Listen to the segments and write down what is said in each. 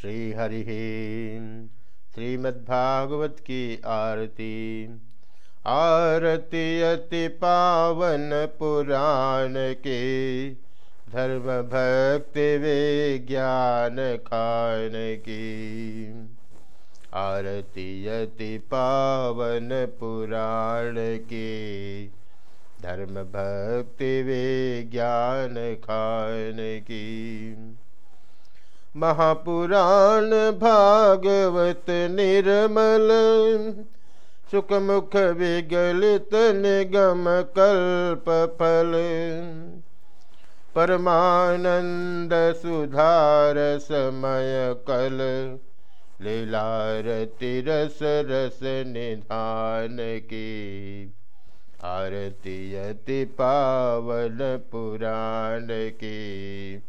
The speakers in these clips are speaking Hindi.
श्रीहरि श्रीमद्भागवत की आरती। आरती अति पावन पुराण के धर्म भक्ति वे ज्ञान खान की आरती अति पावन पुराण के धर्म भक्ति वे ज्ञान खान की महापुराण भागवत निर्मल। सुखमुख विगलित निगम कल्प फल। परमानंद सुधार समय कल। लीलारति रस रस निधान की। आरती अति पावन पुराण की।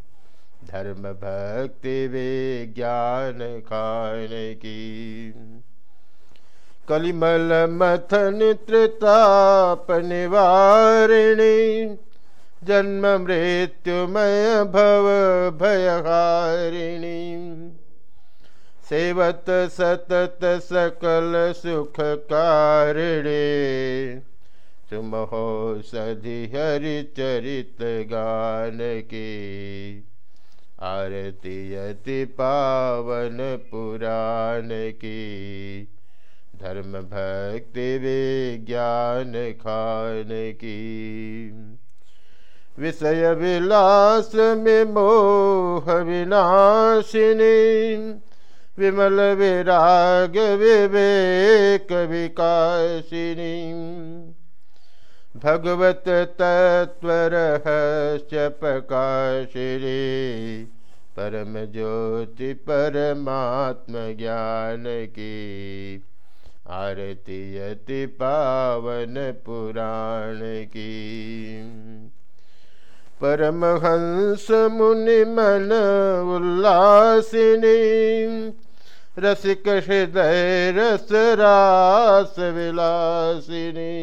धर्म भक्ति विज्ञान खान की। कलिमल मथन त्रिताप निवारिणी, जन्म मृत्युमय भव भयहारिणी। सेवत सतत सकल सुख कारिणे, तुम हो सधि हरि चरित गान की। अति पावन पुराण की। धर्म भक्ति विज्ञान खान की। विषय विलास में मोह विनाशिनी। विमल विराग विवेक विकासिनी। भगवत तत्व रहस्य प्रकाशिनी। परम ज्योति परमात्म ज्ञान की। आरती अति पावन पुराण की। परमहंस मुनि मन उल्लासिनी, रसिक हृदय रस रास विलासिनी।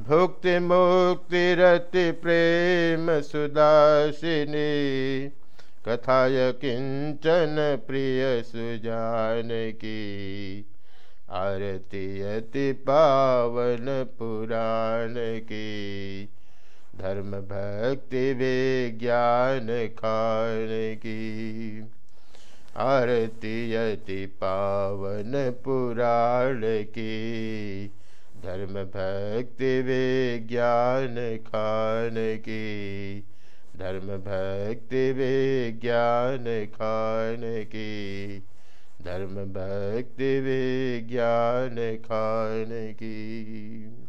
भुक्ति मुक्ति रति प्रेम सुदासिनी। कथाय किंचन प्रिय सुजान की आरती अति पावन पुराण की धर्म भक्ति विज्ञान खान की आरती अति पावन पुराण की धर्म भक्ति विज्ञान खान की। धर्म भक्ति विज्ञान खान की। धर्म भक्ति विज्ञान खान की।